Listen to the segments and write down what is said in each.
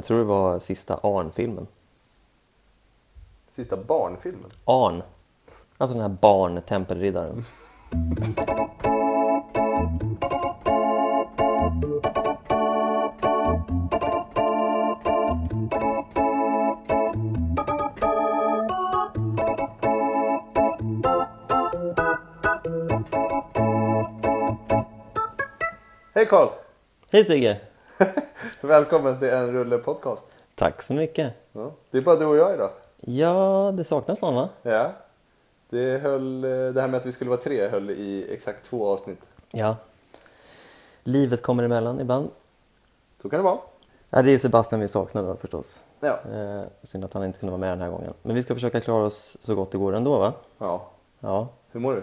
Jag tror det var sista Arn-filmen. Sista barnfilmen. Arn. Alltså den här barn-tempelriddaren. Hej Karl! Hej Sigge! Välkommen till en rulle podcast. Tack så mycket. Ja. Det är bara du och jag idag. Ja, det saknas någon va? Ja. Det, höll, eh, det här med att vi skulle vara tre höll i exakt två avsnitt. Ja. Livet kommer emellan ibland. Så kan det vara. Ja, det är Sebastian vi saknar då förstås. Ja. Eh, synd att han inte kunde vara med den här gången. Men vi ska försöka klara oss så gott det går ändå va? ja. Ja. Hur mår du?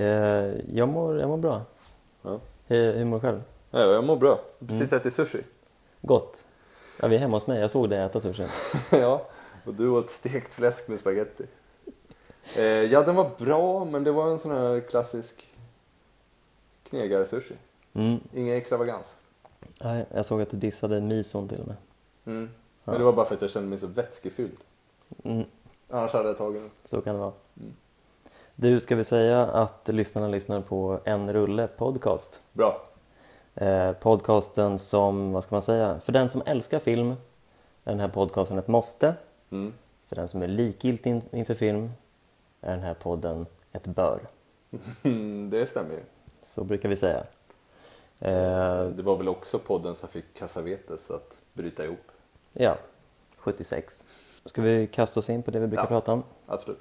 Eh, jag, mår, jag mår bra. Ja. Hur, hur mår du själv? Ja jag mår bra. Precis ätit sushi. Gott. Ja, vi är hemma hos mig. Jag såg dig äta sushi. ja. Och du åt stekt fläsk med spaghetti. Eh, ja, den var bra, men det var en sån här klassisk knegarsushi. Mm. Ingen extravagans. Nej, jag såg att du dissade mison till och med. Mm. Men det var bara för att jag kände mig så vätskefylld. Mm. Annars hade jag tagit den. Så kan det vara. Mm. Du, ska vi säga att lyssnarna lyssnar på En Rulle Podcast? Bra. Eh, podcasten som, vad ska man säga, för den som älskar film är den här podcasten ett måste. Mm. För den som är likgiltig in- inför film är den här podden ett bör. Mm, det stämmer ju. Så brukar vi säga. Eh, Det var väl också podden som fick Cassavetes att bryta ihop. ja, 76. Ska vi kasta oss in på det vi brukar Ja. prata om? Absolut.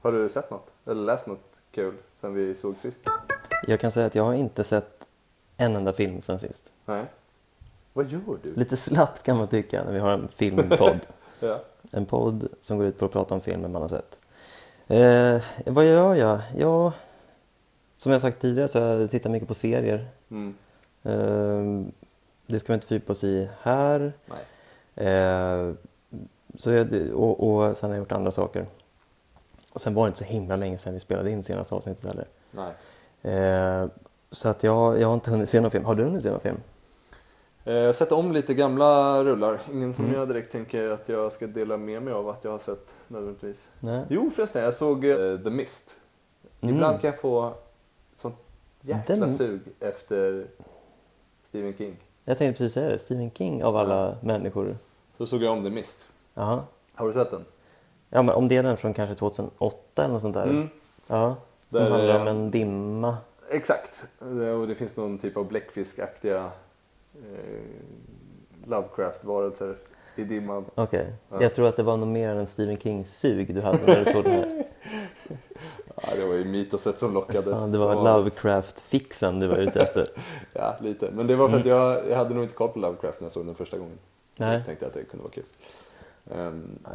Har du sett något? Eller läst något kul sen vi såg sist? Jag kan säga att jag har inte sett en enda film sen sist. Nej. Vad gör du? Lite slappt kan man tycka när vi har en filmpodd. Ja. En podd som går ut på att prata om filmer man har sett. Eh, vad gör jag? Ja, som jag sagt tidigare så jag tittat mycket på serier. Mm. Eh, det ska vi inte fördjupa oss i här. Eh, så jag, och, och sen har jag gjort andra saker. Och sen var det inte så himla länge sedan vi spelade in senaste avsnittet heller. Nej. Eh, så att jag, jag har inte hunnit se någon film. Har du hunnit se någon film? Eh, Jag har sett om lite gamla rullar. Ingen som Mm. jag direkt tänker att jag ska dela med mig av att jag har sett nödvändigtvis. Nej. Jo förresten, jag såg eh, The Mist. Mm. Ibland kan jag få sånt jäkla Den- sug efter Stephen King. Jag tänkte precis säga det. Stephen King av alla människor. Så såg jag om The Mist. Jaha. Har du sett den? Ja, men om det är den från kanske 2008 eller något sånt där. Mm. Ja. Som Där handlar om en dimma. Exakt. Och det finns någon typ av bläckfiskaktiga eh, Lovecraft-varelser i dimman. Okej. Ja. Jag tror att det var nog mer än en Stephen King-sug du hade när du såg den här. Ja, det var ju mytoset som lockade. Ja, det var Så- Lovecraft-fixen du var ute efter. Ja, lite. Men det var för att jag, jag hade nog inte koll på Lovecraft när jag såg den första gången. Nej. Jag tänkte att det kunde vara kul.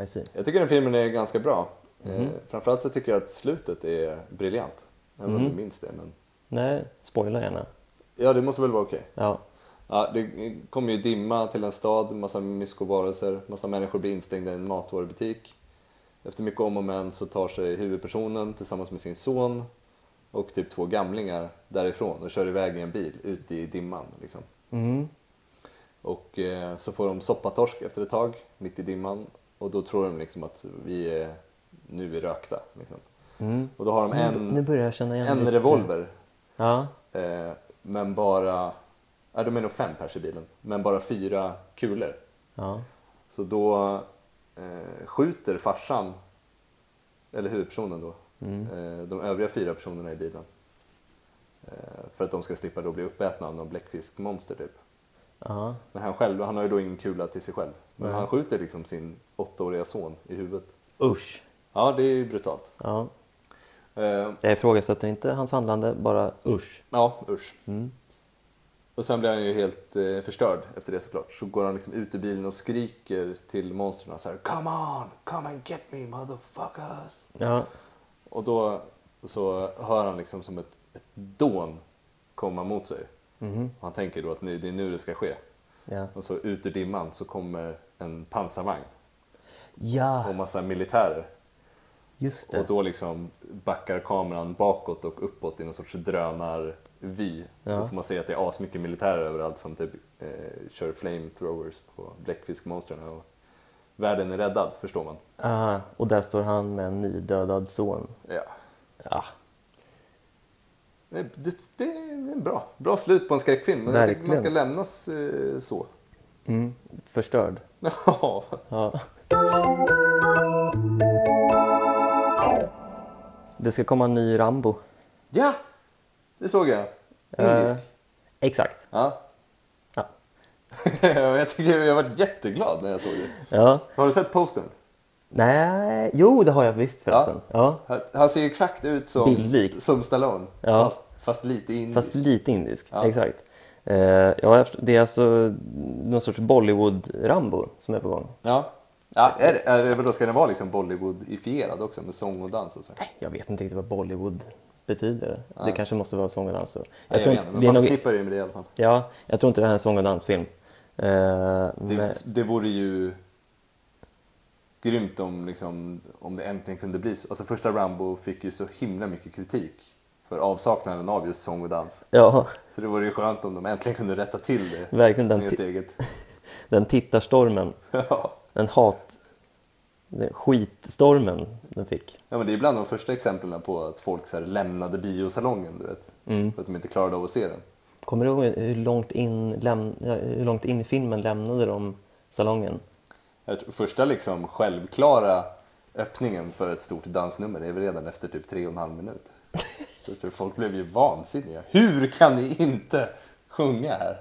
See. jag tycker den filmen är ganska bra. Eh, framförallt så tycker jag att slutet är briljant. Även om Mhm. du minns det. Men... Nej, spoila gärna. Ja, det måste väl vara okej. Ja. Ja, det kommer ju dimma till en stad, massa myskovarelser, massa människor blir instängda i en matvarubutik. Efter mycket om och men så tar sig huvudpersonen tillsammans med sin son och typ två gamlingar därifrån och kör iväg i en bil ut i dimman. Liksom. Mm. Och eh, så får de soppatorsk efter ett tag, mitt i dimman. Och då tror de liksom att vi är, nu är rökta. Liksom. Mm. Och då har de Nu, en, nu börjar jag känna igen en revolver Ja. Eh, men bara, ja de är nog fem pers i bilen, men bara fyra kulor. Ja. Så då eh, skjuter farsan, eller huvudpersonen då, Mm. eh, de övriga fyra personerna i bilen. Eh, för att de ska slippa då bli uppätna av någon bläckfiskmonster typ. Ja. Men han själv, han har ju då ingen kula till sig själv. Men Nej. han skjuter liksom sin åttaåriga son i huvudet. Usch. Ja, det är ju brutalt. Ja. Eh, Jag ifrågasätter inte hans handlande, bara usch. ja, usch. Mm. Och sen blir han ju helt eh, förstörd efter det såklart. Så går han liksom ut ur bilen och skriker till monstren så här Come on, come and get me motherfuckers. Ja. Och då så hör han liksom som ett, ett dån komma mot sig. Och han tänker då att nu, det är nu det ska ske. Ja. Och så ut ur dimman så kommer en pansarvagn och Ja, massa militärer. Just Och då liksom backar kameran bakåt och uppåt i någon sorts drönarvy. Ja. Då får man se att det är asmycket militärer överallt som typ eh, kör flamethrowers på bläckfiskmonstren och världen är räddad, förstår man. Ah, och där står han med en nydödad son. Ja. Ja, Det, det, det är en bra, bra slut på en skräckfilm. Men jag man ska lämnas eh, så. mm, förstörd. Ja. Det ska komma en ny Rambo. ja, det såg jag. Indisk. Eh, exakt. Ja. Ja. jag tycker jag var jätteglad när jag såg det. Ja. Har du sett postern? Nej, jo det har jag visst förresten. Ja. Han- Han ser ju exakt ut som, Bildlik. som Stallone. Ja. Fast, fast lite indisk. Fast lite indisk, Ja. exakt. Eh, ja, det är alltså någon sorts Bollywood-Rambo som är på gång. Ja. Ja, är är men då ska den vara liksom Bollywoodifierad också med sång och dans och så? Jag vet inte riktigt vad Bollywood betyder. Det kanske måste vara sång och dans. Jag, jag tror inte, men det man förknippar det med det i alla fall. ja, jag tror inte det här är en sång och dansfilm. Eh, Det, men, det vore ju grymt om, liksom, om det äntligen kunde bli så. Alltså första Rambo fick ju så himla mycket kritik för avsaknaden av just sång och dans. ja, Så det vore ju skönt om de äntligen kunde rätta till det verkligen den, snedsteget. Den tittarstormen, ja. den hat, den skitstormen den fick. Ja, men det är bland de första exemplen på att folk så här lämnade biosalongen, du vet. Mm. För att de inte klarade av att se den. Kommer du ihåg hur långt in, läm, hur långt in i filmen lämnade de salongen? Första liksom självklara öppningen för ett stort dansnummer är väl redan efter typ tre och en halv minut. Folk blev ju vansinniga. Hur kan ni inte sjunga här?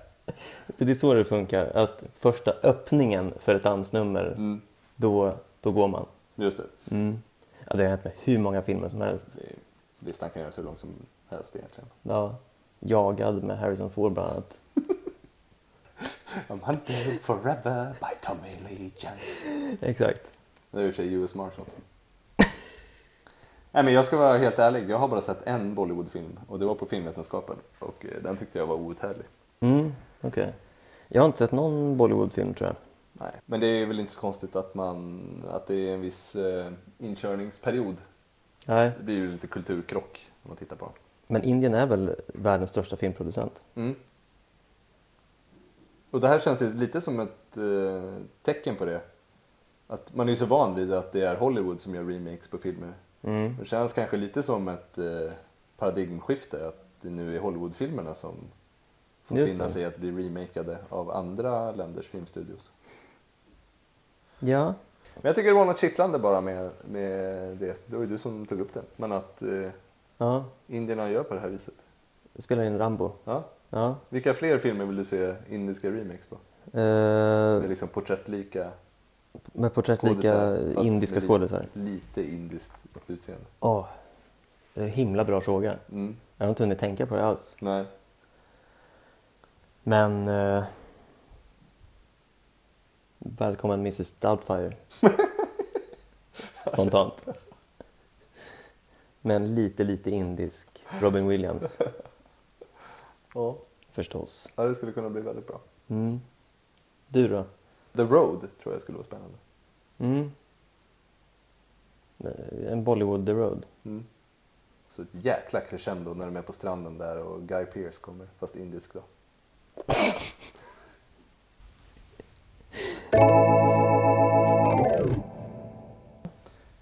Så det är så det funkar, att första öppningen för ett dansnummer, Mm, då, då går man. just det. Mm. Ja, det har hänt med hur många filmer som helst. det listan kan göras hur lång som helst egentligen. Ja, jagad med Harrison Ford bland annat. I'm hunted forever by Tommy Lee Jones. Exakt. Det är i och för sig US Marshals. Nej men jag ska vara helt ärlig, jag har bara sett en Bollywoodfilm och det var på filmvetenskapen och eh, den tyckte jag var outhärdlig. Mm, okej. Jag har inte sett någon Bollywoodfilm tror jag. Nej. Men det är väl inte så konstigt att, man, att det är en viss eh, inkörningsperiod. Nej, Det blir ju lite kulturkrock om man tittar på. men Indien är väl världens största filmproducent? Mm. Och det här känns ju lite som ett eh, tecken på det. Att man är ju så van vid att det är Hollywood som gör remakes på filmer. Mm. Det känns kanske lite som ett eh, paradigmskifte att det nu är Hollywoodfilmerna som får Just finna sig i att bli remakade av andra länders filmstudios. Ja, Men jag tycker det var något kittlande bara med, med det. Det var ju du som tog upp det. Men att eh, ja. indierna gör på det här viset. Spelar in Rambo. Ja. Ja. Vilka fler filmer vill du se indiska remakes på? Eh, Med liksom porträttlika, med porträttlika indiska skådisar. lite indiskt utseende. En himla bra fråga. Mm. Jag har inte hunnit tänka på det alls. Nej. Men... Eh, välkommen Mrs Doubtfire. Spontant. Men lite, lite indisk Robin Williams Ja. förstås. ja, det skulle kunna bli väldigt bra. Mm. Du då? The Road tror jag skulle vara spännande. Mm. Eh, En Bollywood The Road. Mm. Så ett jäkla crescendo när de är på stranden där och Guy Pearce kommer, fast indisk då.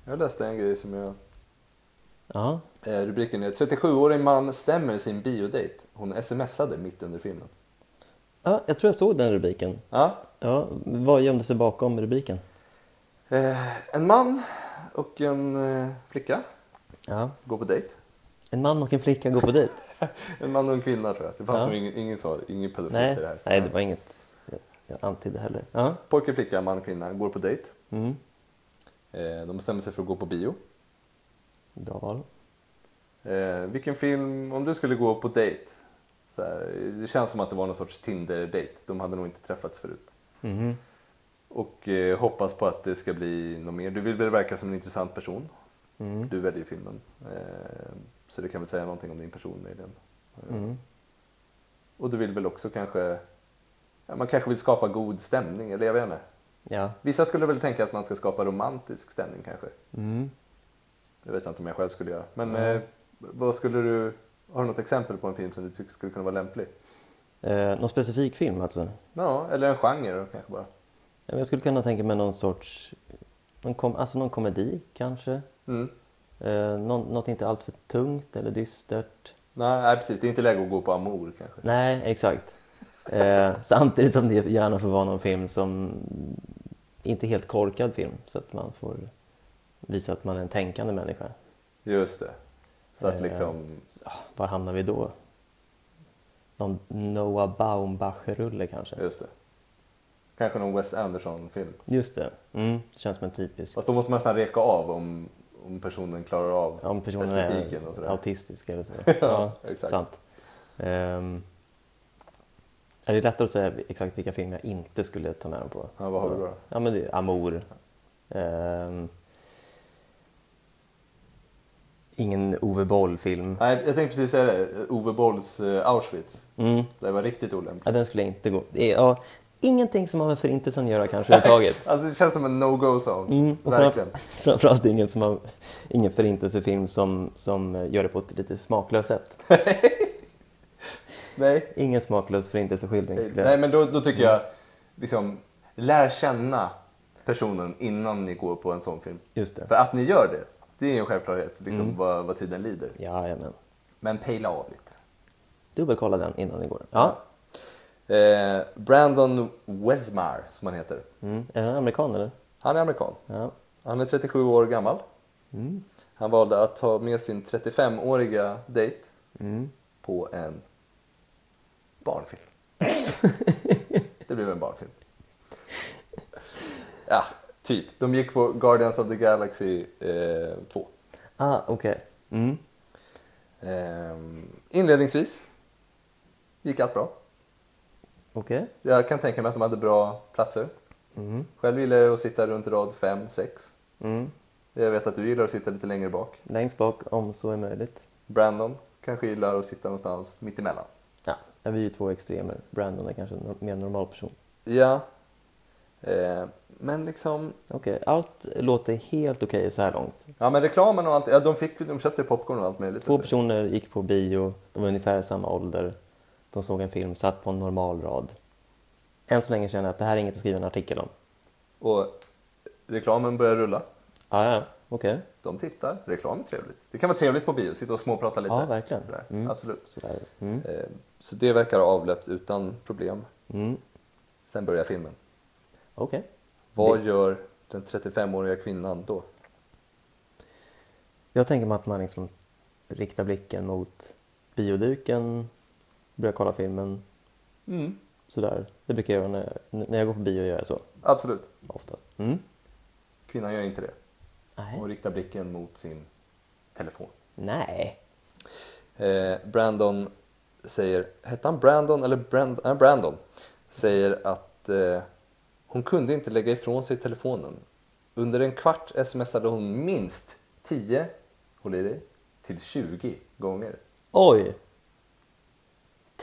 Jag läste en grej som jag... Ja. Eh, rubriken är 37-årig man stämmer sin biodate. Hon smsade mitt under filmen. ja, jag tror jag såg den rubriken. Ja. Ja, vad gömde sig bakom rubriken? Eh, en man och en eh, flicka Ja. går på dejt. En man och en flicka går på dejt. En man och en kvinna tror jag. Det fanns Ja. nog ingen, ingen, så, ingen pedofilt Nej, i det här. nej, det var inget jag- antydde heller. Ja. Pojke, flicka, man, kvinna går på dejt. Mm. Eh, de bestämmer sig för att gå på bio. Bra val. Eh, vilken film, om du skulle gå på dejt. Så här, det känns som att det var någon sorts Tinder-dejt. De hade nog inte träffats förut. Mhm. Och eh, hoppas på att det ska bli något mer. Du vill väl verka som en intressant person. Mm. Du väljer filmen. Eh, så det kan väl säga någonting om din person möjligen. Mm. Och du vill väl också kanske, ja, man kanske vill skapa god stämning, eller jag vet inte. Ja. Vissa skulle väl tänka att man ska skapa romantisk stämning kanske. Mm. Det vet jag inte om jag själv skulle göra. Men Ja. eh, vad skulle du, har du något exempel på en film som du tycker skulle kunna vara lämplig? Eh, någon specifik film alltså? Ja, eller en genre kanske bara. Jag skulle kunna tänka mig någon sorts, någon, kom, alltså någon komedi kanske? Mm. Eh, något inte alltför tungt eller dystert? Nej, nej, precis. Det är inte läge att gå på Amour kanske. Nej, exakt. Eh, samtidigt som det gärna får vara någon film som inte är helt korkad film så att man får visa att man är en tänkande människa. Just det. Så att Eh. liksom... Var hamnar vi då? Någon Noah Baumbach-rulle kanske? Just det. Kanske någon Wes Anderson-film. Just det. Mm, känns som en typisk. Fast då måste man nästan reka av om, om personen klarar av Om personen estetiken och sådär. autistisk eller så. Ja, exakt. Sant. Um, är det lättare att säga exakt vilka filmer jag inte skulle ta med dem på? Ja, vad har vi då? Ja, men det är Amour. Ehm, ingen Ove Boll-film. Nej, jag tänkte precis säga det. Ove Bolls eh, Auschwitz. Mm. Det var riktigt olämpligt. Ja, den skulle jag inte gå. Ja, ingenting som har med Förintelsen att göra kanske överhuvudtaget. Alltså det känns som en no-go-zone. Mm, Verkligen. fram- Framförallt ingen, som har, ingen förintelsefilm som, som gör det på ett lite smaklöst sätt. Nej. Ingen smaklös förintelseskildring jag... Nej, men då, då tycker jag liksom lär känna personen innan ni går på en sån film. Just det. För att ni gör det, det är en självklarhet liksom, Mm. vad, vad tiden lider. Jajamän. Men pejla av lite. Dubbelkolla den innan ni går. Ja. Eh, Brandon Wesmar, som han heter. Mm. Är han amerikan eller? Han är amerikan. Ja. Han är 37 år gammal. Mm. Han valde att ta med sin 35-åriga dejt Mm. på en barnfilm. det blev en barnfilm. Ja, typ. De gick på Guardians of the Galaxy eh, 2. Ah, okej. Mm. Ehm, inledningsvis gick allt bra. Okej. Jag kan tänka mig att de hade bra platser. Mm. Själv gillar jag att sitta runt rad 5, 6. Mm. Jag vet att du gillar att sitta lite längre bak. Längst bak om så är möjligt. Brandon kanske gillar att sitta någonstans mitt emellan. Ja, vi är ju två extremer. Brandon är kanske en mer normal person. Ja, eh, men liksom... Okej, allt låter helt okej så här långt. Ja, men reklamen och allt. Ja, de, fick, de köpte popcorn och allt möjligt. Två personer gick på bio, de var ungefär i samma ålder. De såg en film, satt på en normal rad. Än så länge känner jag att det här är inget att skriva en artikel om. Och reklamen börjar rulla. Ah, ja, okej. De tittar. Reklam är trevligt. Det kan vara trevligt på bio, sitta och småprata lite. Ja, verkligen. Sådär. Mm. Absolut. Sådär. Mm. Eh, så det verkar ha avlöpt utan problem. Mm. Sen börjar filmen. Okej. Vad gör den 35-åriga kvinnan då? Jag tänker mig att man liksom riktar blicken mot bioduken, börjar kolla filmen, Mm. sådär. Det brukar jag göra när jag, när jag går på bio, gör jag så Absolut. oftast. Mm. Kvinnan gör inte det. Hon Nej. riktar blicken mot sin telefon. Nej. Eh, Brandon säger, hette han Brandon eller Brand, äh, Brandon? Säger att eh, hon kunde inte lägga ifrån sig telefonen. Under en kvart smsade hon minst 10, håll i dig, till 20 gånger. Oj!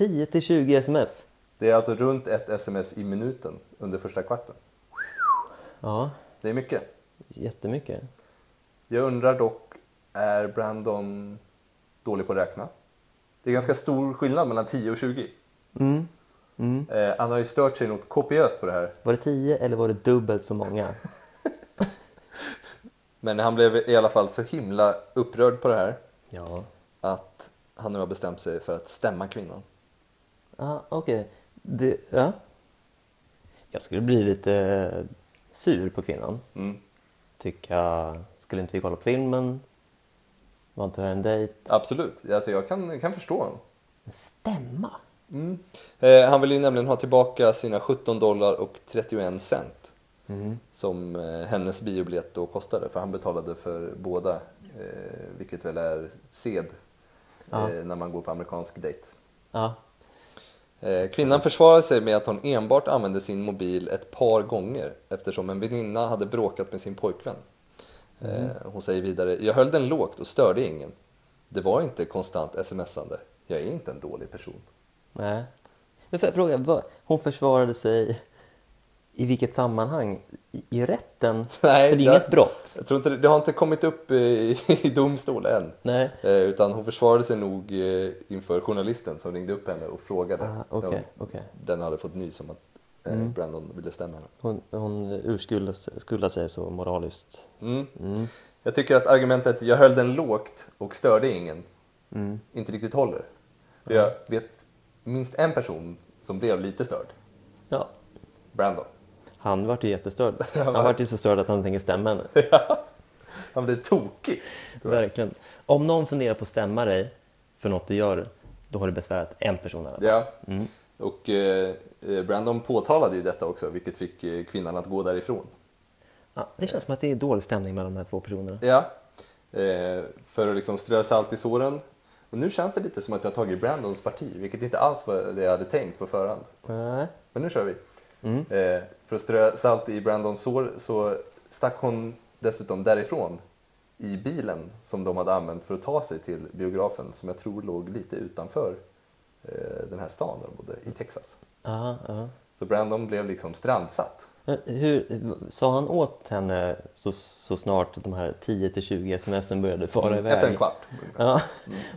10 till 20 sms. Det är alltså runt ett sms i minuten under första kvarten. Ja, Det är mycket. jättemycket. Jag undrar dock, är Brandon dålig på att räkna? Det är ganska stor skillnad mellan 10 och 20. Mm. Mm. Eh, han har ju stört sig något kopiöst på det här. Var det 10 eller var det dubbelt så många? Men han blev i alla fall så himla upprörd på det här Ja. att han nu har bestämt sig för att stämma kvinnan. Ja, okej. Det, ja. Jag skulle bli lite sur på kvinnan. Mm. Tycka, skulle inte vi kolla på filmen? Var inte det här en dejt? Absolut, alltså jag kan, kan förstå honom. En stämma? Mm. Eh, han vill ju nämligen ha tillbaka sina 17 dollar och 31 cent Mm. som eh, hennes biobiljett då kostade för han betalade för båda eh, vilket väl är sed Ja. eh, när man går på amerikansk dejt. Ja. Eh, Kvinnan försvarar sig med att hon enbart använde sin mobil ett par gånger eftersom en väninna hade bråkat med sin pojkvän. Eh, Hon säger vidare, jag höll den lågt och störde ingen. Det var inte konstant smsande. Jag är inte en dålig person. Nej. Men får jag fråga, vad, hon försvarade sig I vilket sammanhang? I, i rätten? Nej, För det är det- inget brott. Jag tror inte det, har inte kommit upp i, i domstol än. Nej. Eh, utan hon försvarade sig nog eh, inför journalisten som ringde upp henne och frågade. Ah, okej, Den- okej. Den hade fått nys om att eh, Mm. Brandon ville stämma henne. Hon, hon urskuldar skuldar sig så moraliskt. Mm. Mm. Jag tycker att argumentet jag höll den lågt och störde ingen Mm. inte riktigt håller. För jag vet minst en person som blev lite störd. Ja. Brandon. Han vart ju jättestörd. Han vart ju så störd att han tänker stämma henne. Han blev tokig. Verkligen. Om någon funderar på att stämma dig för något du gör, då har du besvärat en person. i alla fall. Ja. Mm. Och eh, eh, Brandon påtalade ju detta också, vilket fick eh, kvinnan att gå därifrån. Ja, det känns som att det är dålig stämning mellan de här två personerna. Ja. Eh, för att liksom strö salt i såren. Och nu känns det lite som att jag har tagit Brandons parti, vilket inte alls var det jag hade tänkt på förhand. Nej. Men nu kör vi. Mm. Eh, för att strö salt i Brandons sår så stack hon dessutom därifrån i bilen som de hade använt för att ta sig till biografen som jag tror låg lite utanför eh, den här stan där de bodde, i Texas. Ja, ja. Så Brandon blev liksom strandsatt. Hur, sa han åt henne så, så snart de här 10-20 smsen började fara iväg? Efter en kvart. Ja,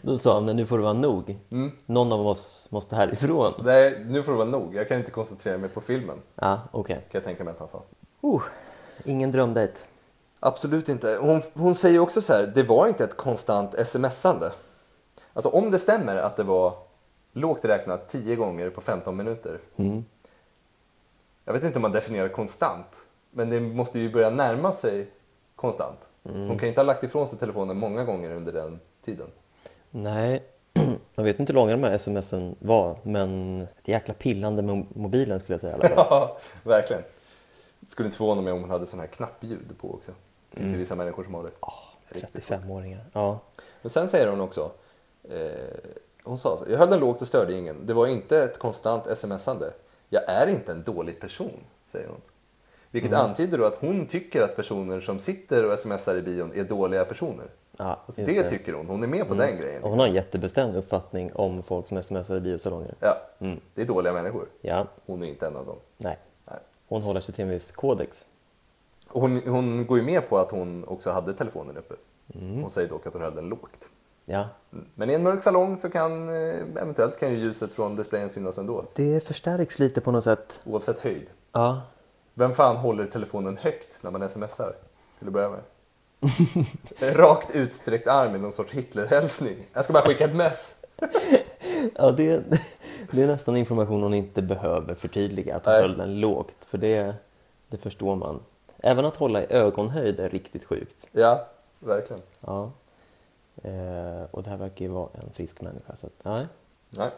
då sa han, nu får det vara nog. Mm. Någon av oss måste härifrån. Nej, nu får det vara nog. Jag kan inte koncentrera mig på filmen, Ja, okej. kan jag tänka mig att han sa. Uh, ingen drömdejt. Absolut inte. Hon, hon säger också så här, det var inte ett konstant smsande. Alltså om det stämmer att det var lågt räknat 10 gånger på 15 minuter. Mm. Jag vet inte om man definierar konstant, men det måste ju börja närma sig konstant. Hon kan ju inte ha lagt ifrån sig telefonen många gånger under den tiden. Nej, jag vet inte hur långa de här smsen var, men ett jäkla pillande med mobilen skulle jag säga i alla fall. Ja, verkligen. Skulle inte förvåna mig om hon hade sån här knappljud på också. Det finns ju vissa människor som har det. Riktigt. 35-åringar. Ja. Men sen säger hon också, eh, hon sa så, jag höll den lågt och störde ingen. Det var inte ett konstant smsande. Jag är inte en dålig person, säger hon. Vilket antyder då att hon tycker att personer som sitter och smsar i bion är dåliga personer. Ja, Alltså just det, tycker hon, hon är med på den grejen. Och hon har en jättebestämd uppfattning om folk som smsar i biosalonger. Ja, Mm. det är dåliga människor. Ja, Hon är inte en av dem. nej. Nej. Hon håller sig till en viss kodex. Hon, hon går ju med på att hon också hade telefonen uppe. Mm. Hon säger dock att hon höll den lågt. Ja. Men i en mörk salong så kan eh, eventuellt kan ju ljuset från displayen synas ändå. Det förstärks lite på något sätt. Oavsett höjd. Ja. Vem fan håller telefonen högt när man smsar? Till att börja med. Rakt utsträckt arm i någon sorts Hitlerhälsning. Jag ska bara skicka ett mess. Ja, det, det är nästan information hon inte behöver förtydliga, att hon Nej. höll den lågt. För det, det förstår man. Även att hålla i ögonhöjd är riktigt sjukt. Ja, verkligen. Ja. Eh, och det här verkar ju vara en frisk människa. Så att, nej. Nej.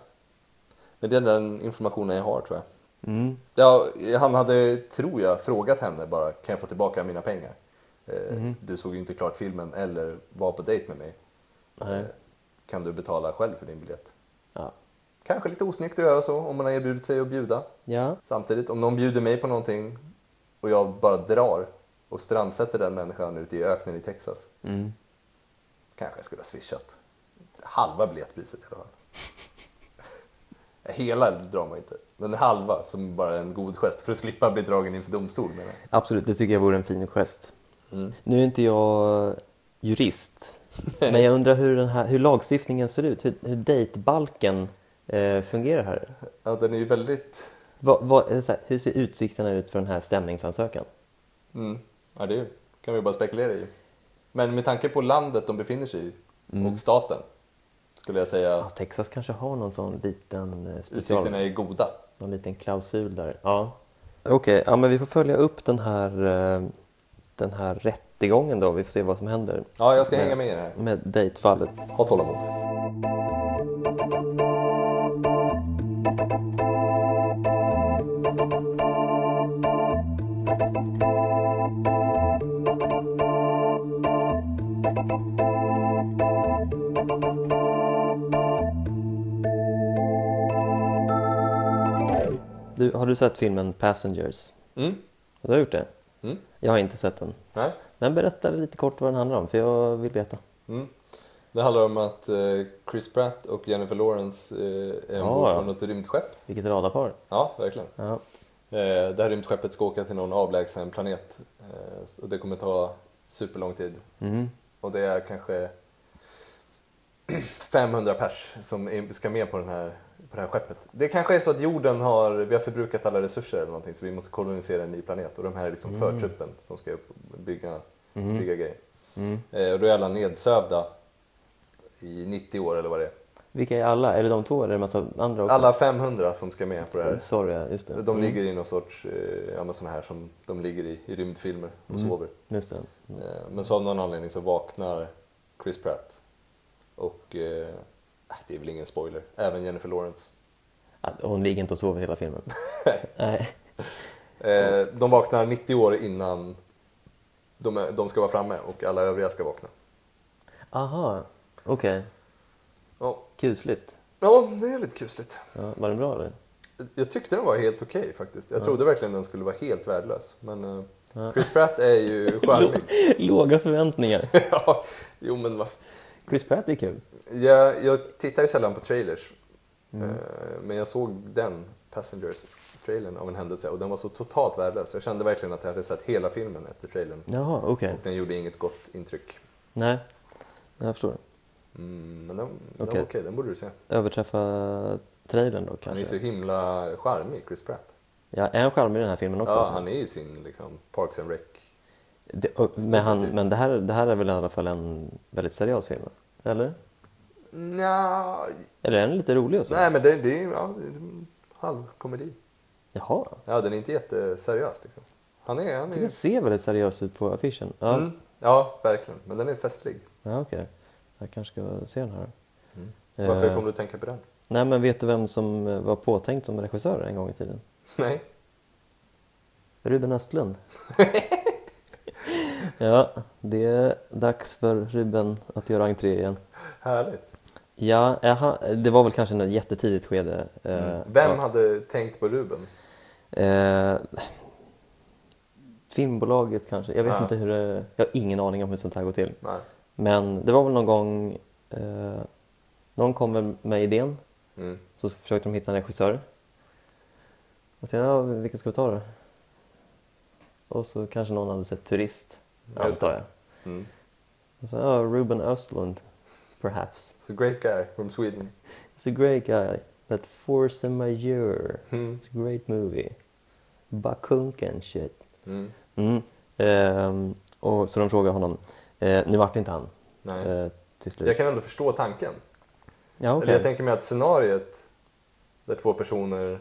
Men det är den informationen jag har tror jag. Mm. Ja, han hade, tror jag, frågat henne bara, kan jag få tillbaka mina pengar? Eh, Mhm. Du såg ju inte klart filmen eller var på dejt med mig. Eh, Kan du betala själv för din biljett? Ja. Kanske lite osnyggt att göra så om man har erbjudit sig att bjuda. ja. Samtidigt, om någon bjuder mig på någonting och jag bara drar och strandsätter den människan ute i öknen i Texas. Mm. Kanske jag skulle ha swishat. Halva biljettpriset i alla fall. Hela drar man inte, men halva som bara en god gest för att slippa bli dragen inför domstol. Menar jag. Absolut, det tycker jag vore en fin gest. Mm. Nu är inte jag jurist, men jag undrar hur, den här, hur lagstiftningen ser ut, hur, hur dejtbalken eh, fungerar här. Ja, den är ju väldigt... Är det så här, hur ser utsikterna ut för den här stämningsansökan? Mm. Ja, det kan vi bara spekulera i. Men med tanke på landet de befinner sig i och staten skulle jag säga Ja, Texas kanske har någon sån liten eh, special, utsikterna är goda. någon liten klausul där. Ja. Okej, ja, men vi får följa upp den här, eh, den här rättegången då. Vi får se vad som händer Ja, jag ska hänga med i det här. med dejtfallet. Ha tålamod. Du, har du sett filmen Passengers? Mm. Du har gjort det? Mm. Jag har inte sett den. Nej. Men berätta lite kort vad den handlar om, för jag vill veta. Mm. Det handlar om att eh, Chris Pratt och Jennifer Lawrence eh, är ombord Ja. på något rymdskepp. Vilket radarpar. Ja, verkligen. Ja. Eh, det här rymdskeppet ska åka till någon avlägsen planet och det kommer ta superlång tid. Mhm. Och det är kanske 500 pers som ska med på, den här, på det här skeppet. Det kanske är så att jorden har, vi har förbrukat alla resurser eller någonting så vi måste kolonisera en ny planet och de här är liksom förtruppen som ska upp och bygga, bygga grejer. Mm. Eh, och då är alla nedsövda i 90 år eller vad det är. Vilka är alla? Är det de två eller är det en massa andra också? Alla 500 som ska med på det här. Sorry, just det. De Mm. ligger i någon sorts, eh, ja men såna här som de ligger i, i rymdfilmer och Mm. sover. Just det. Eh, Men så av någon anledning så vaknar Chris Pratt. Och eh, det är väl ingen spoiler, även Jennifer Lawrence. Ah, Hon ligger inte och sover hela filmen. Nej. Eh, de vaknar 90 år innan de, är, de ska vara framme och alla övriga ska vakna. Aha, okej. Ja, Kusligt. ja det är lite kusligt. Ja, var den bra eller? Jag tyckte den var helt okej faktiskt. Jag trodde verkligen den skulle vara helt värdelös. Men eh, Ja. Chris Pratt är ju charmig. Låga förväntningar. ja, jo men vad Chris Pratt är kul. Jag, jag tittar ju sällan på trailers. Mm. Eh, Men jag såg den, Passengers-trailern av en händelse och den var så totalt värdelös. Jag kände verkligen att jag hade sett hela filmen efter trailern. Jaha, okej. Och den gjorde inget gott intryck. Nej, jag förstår. Mm, men den, den var okej, den borde du se. Överträffa trailern då Han är kanske? så himla charmig, Chris Pratt. Ja, är han charmig i den här filmen också? Ja, alltså? han är ju sin liksom, Parks and Rec. Det, men han, typ. men det, här, det här är väl i alla fall en väldigt seriös film? Eller? Nja, Eller är den lite rolig och så? nej men det, det är ja, är en halvkomedi. Jaha, Ja, den är inte jätteseriös liksom. Han är, han är... den ser väldigt seriös ut på affischen. Ja, Mm, ja, verkligen. Men den är festlig. ja okej. Jag kanske ska se den här. Mm. Varför kom du att tänka på den? Nej, men vet du vem som eh, var påtänkt som regissör en gång i tiden? Nej. Ruben Östlund. ja, det är dags för Ruben att göra entré igen. Härligt. Ja, eh, han- det var väl kanske ett jättetidigt skede. eh, Vem ja. hade tänkt på Ruben? Eh, filmbolaget kanske. Jag vet Ja. inte hur det... Jag har ingen aning om hur sånt här går till. Nej. Men det var väl någon gång... Eh, någon kom väl med idén. Mm. Så försökte de hitta en regissör. Och sen, ja, vilken ska vi ta då? Och så kanske någon hade sett Turist. Antar jag. Mm. Och så, ja, Ruben Östlund, perhaps. It's a great guy from Sweden. It's a great guy. That Force Majeure. Mm. It's a great movie. Bakunken shit. Mm. Mm. Ehm, och så de frågade honom. Eh, nu vart det inte han Nej. eh, till slut. Jag kan ändå förstå tanken. Ja, okej. Eller jag tänker mig att scenariet där två personer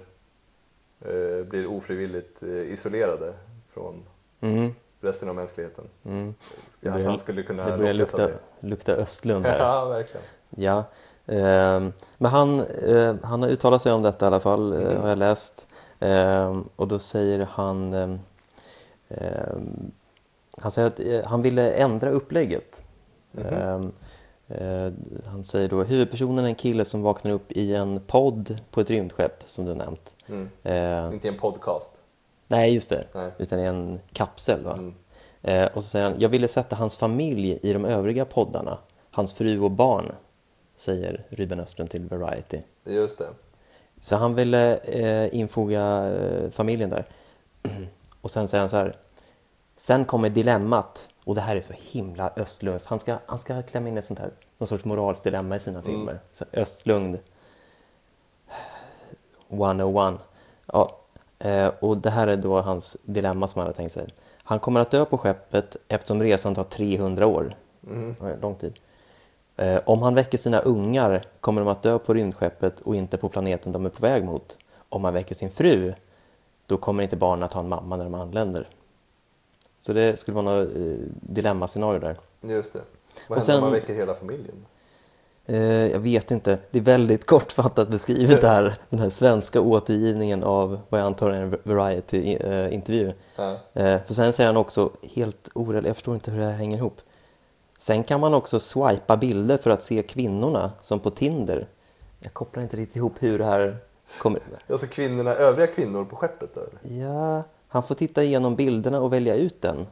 eh, blir ofrivilligt eh, isolerade från Mm, resten av mänskligheten. mm. Det Att börjar- han skulle kunna Det börjar lukta, det. lukta Östlund här. Ja, verkligen. Ja, ehm, men han, eh, han har uttalat sig om detta i alla fall, eh, Mm. har jag läst. Ehm, och då säger han, ehm, han säger att eh, han ville ändra upplägget. Eh, han säger då, huvudpersonen är en kille som vaknar upp i en podd på ett rymdskepp, som du nämnt. Mm. Inte i en podcast. Nej, just det, Nej. utan i en kapsel. Va? Mm. Eh, och så säger han, jag ville sätta hans familj i de övriga poddarna, hans fru och barn, säger Ruben Östlund till Variety. Just det. Så han ville eh, infoga eh, familjen där. Och sen säger han så här, sen kommer dilemmat, och det här är så himla Östlunds, han ska, han ska klämma in ett sånt här, någon sorts moraliskt dilemma i sina filmer. Så Östlund 101. Ja, och det här är då hans dilemma som han hade tänkt sig. Han kommer att dö på skeppet eftersom resan tar 300 år. Mm. Lång tid. Eh, om han väcker sina ungar kommer de att dö på rymdskeppet och inte på planeten de är på väg mot. Om han väcker sin fru, då kommer inte barnen att ha en mamma när de anländer. Så det skulle vara något eh, dilemmascenario där. Just det. Vad Och händer om sen- man väcker hela familjen? Eh, jag vet inte, det är väldigt kortfattat beskrivet här, den här svenska återgivningen av vad jag antar är en Variety-intervju. Ja. Eh, för sen säger han också, helt orelevant, jag förstår inte hur det här hänger ihop. Sen kan man också swipa bilder för att se kvinnorna, som på Tinder. Jag kopplar inte riktigt ihop hur det här kommer... Alltså kvinnorna, övriga kvinnor på skeppet eller? Ja, han får titta igenom bilderna och välja ut den.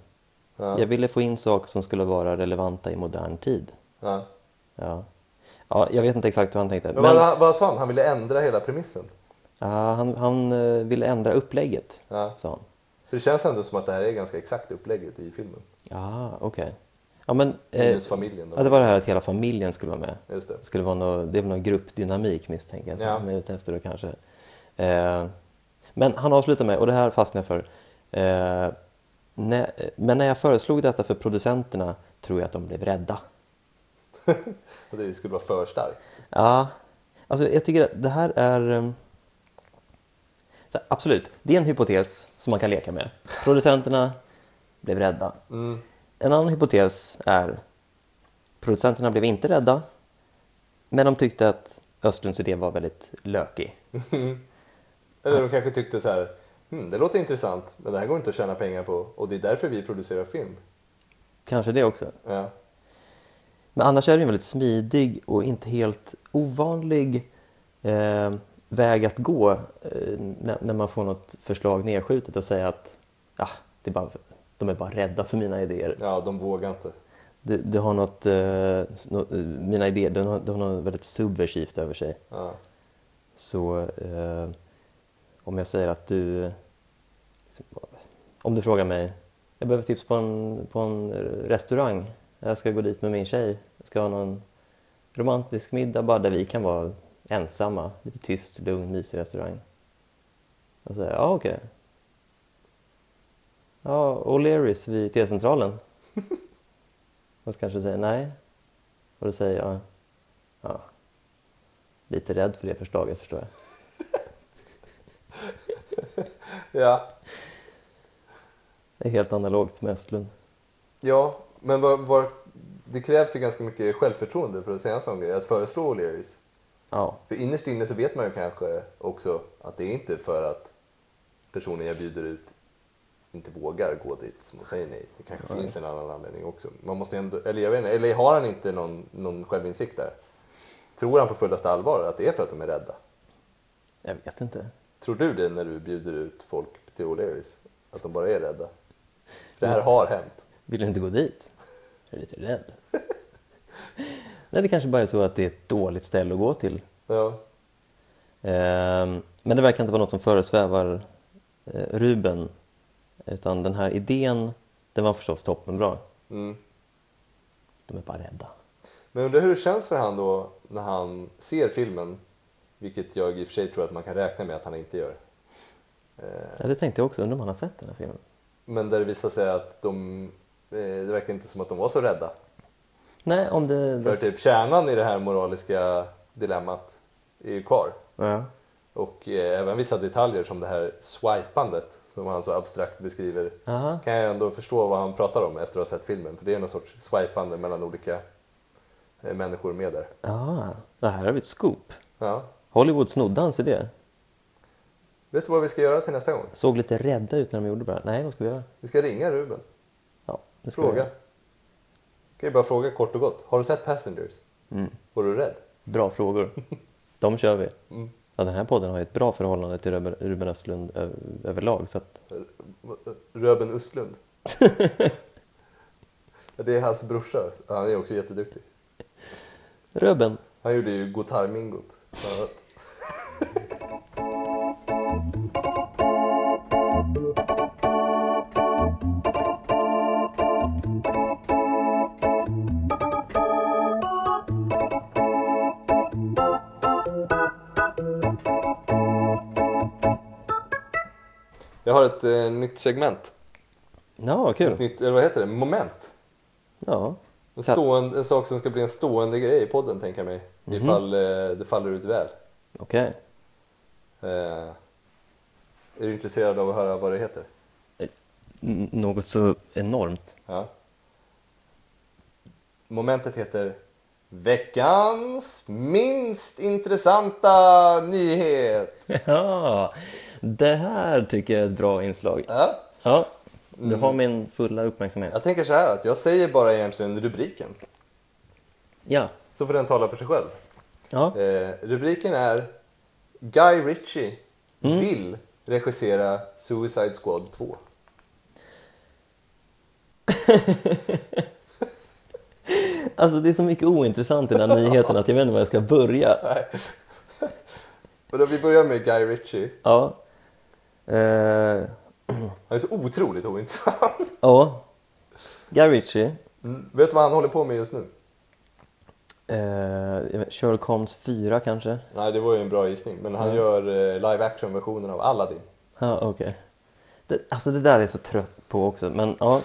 Ja. Jag ville få in saker som skulle vara relevanta i modern tid. Ja. Ja, ja jag vet inte exakt hur han tänkte. Men, Men, vad, vad sa han? Han ville ändra hela premissen? Ja, han, han eh, ville ändra upplägget, Ja. sa han. För det känns ändå som att det här är ganska exakt upplägget i filmen. Ja, okej. Ja, men... Eh, familjen då. ja, det var det här att hela familjen skulle vara med. Just det. Skulle vara något, det är väl någon gruppdynamik misstänker jag, som Ja. han är ute efter då kanske. Eh, men han avslutar med, och det här fastnar jag för. Eh, när, men när jag föreslog detta för producenterna tror jag att de blev rädda. Och det skulle vara för starkt. Ja, alltså jag tycker att det här är... ehm, här, absolut, det är en hypotes som man kan leka med. Producenterna blev rädda. Mm. En annan hypotes är producenterna blev inte rädda, men de tyckte att Östlunds idé var väldigt lökig. Eller de kanske tyckte så här, hmm, det låter intressant, men det här går inte att tjäna pengar på och det är därför vi producerar film. Kanske det också. Ja. Men annars är det en väldigt smidig och inte helt ovanlig eh, väg att gå eh, när, när man får något förslag nedskjutet och säga att ah, det är bara, de är bara rädda för mina idéer. ja, de vågar inte. Det, det har något, eh, s- nå- eh, mina idéer, de har, de har något väldigt subversivt över sig. Ja. Så eh, om jag säger att du... Om du frågar mig, jag behöver tips på en, på en restaurang. Jag ska gå dit med min tjej. Jag ska ha någon romantisk middag bara där vi kan vara ensamma. Lite tyst, lugn, mysig restaurang. Och säger jag, ja okej. Ja, O'Learys vid T-centralen. Och så kanske du säger nej. Och då säger jag, ja, lite rädd för det förslaget förstår jag. Ja. Det är helt analogt med Östlund. ja, men vad, vad, det krävs ju ganska mycket självförtroende för att säga en sån grej, att föreslå O'Learys. Ja, För innerst inne så vet man ju kanske också att det är inte för att personen jag bjuder ut inte vågar gå dit som hon säger nej. Det kanske finns en annan anledning också. Man måste ändå, eller jag vet inte, eller har han inte någon, någon självinsikt där? Tror han på fullaste allvar att det är för att de är rädda? jag vet inte. Tror du det när du bjuder ut folk till O'Learys? Att de bara är rädda? För det här har hänt. Vill du inte gå dit? Jag är lite rädd. Nej, det kanske bara är så att det är ett dåligt ställe att gå till. Ja. Ehm, Men det verkar inte vara något som föresvävar eh, Ruben. Utan den här idén, den var förstås toppenbra. Mm. De är bara rädda. Men undrar hur det känns för han då när han ser filmen, vilket jag i och för sig tror att man kan räkna med att han inte gör. Eh, Ja, det tänkte jag också. Undrar om han har sett den här filmen? Men där det visar sig att de, det verkar inte som att de var så rädda. Nej, om det... För typ kärnan i det här moraliska dilemmat är ju kvar. Ja. Och eh, även vissa detaljer som det här swipandet som han så abstrakt beskriver Aha. kan jag ändå förstå vad han pratar om efter att ha sett filmen. För det är någon sorts swipande mellan olika eh, människor med där. Ja, det här har vi ett scoop. Ja. Hollywood snodde hans idé. Vet du vad vi ska göra till nästa gång? Såg lite rädda ut när de gjorde det. Nej, vad ska vi göra? Vi ska ringa Ruben. Det ska Fråga. göra. Kan ju bara fråga kort och gott. Har du sett Passengers? Mm. Var du rädd? Bra frågor. De kör vi. Mm. Ja, den här podden har ju ett bra förhållande till Ruben- Ruben Östlund överlag. Så att, Röben Östlund. det är hans brorsa. Han är också jätteduktig. Ruben, Han gjorde ju Gotarmingot. Jag har ett eh, nytt segment. ja Ett kul. nytt, eller vad heter det? Moment. Ja, En, stående, en sak som ska bli en stående grej i podden tänker jag mig. Mhm. Ifall eh, det faller ut väl. okej. Eh, är du intresserad av att höra vad det heter? N- Något så enormt. Ja. Momentet heter Veckans minst intressanta nyhet. Ja, det här tycker jag är ett bra inslag. Ja. Ja, du har min fulla uppmärksamhet. Jag tänker så här att jag säger bara egentligen rubriken. Ja, Så får den tala för sig själv. ja. Eh, rubriken är Guy Ritchie vill regissera Suicide Squad 2. Alltså det är så mycket ointressant i den här nyheten att jag vet inte var jag ska börja. Men då vi börjar med Guy Ritchie. Ja. Eh, Han är så otroligt ointressant. ja. Guy Ritchie. Mm. Vet du vad han håller på med just nu? Eh, jag vet, Sherlock Holmes 4 kanske? Nej, det var ju en bra gissning. Men han gör eh, live action-versionen av Aladdin. Ja, okej. Det, alltså det där är jag så trött på också, men ja.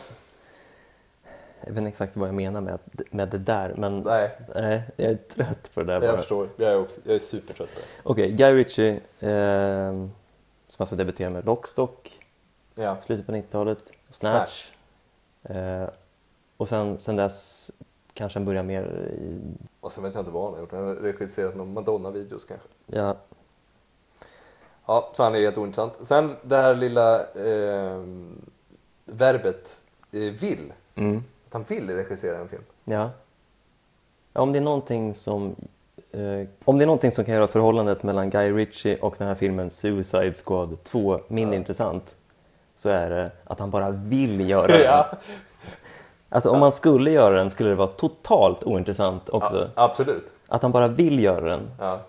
Jag vet inte exakt vad jag menar med, med det där, men Nej, nej, jag är trött på det där jag bara. förstår. Jag är, också, jag är supertrött på det. Okej, Guy Ritchie, eh, som alltså debuterade med Lockstock, Ja. slutet på 90-talet, Snatch. Eh, och sen, sen dess kanske han börjar mer i, Och sen vet jag inte vad han har gjort. Han har regisserat någon Madonna-videos kanske. ja, Ja, så han är helt ointressant. Sen det här lilla eh, verbet eh, vill. mm, Att han vill regissera en film. ja. ja. Om det är någonting som om det är någonting som kan göra förhållandet mellan Guy Ritchie och den här filmen Suicide Squad 2 mindre intressant så är det att han bara vill göra den. Ja, Alltså om man skulle göra den skulle det vara totalt ointressant också. absolut. Att han bara vill göra den. Ja.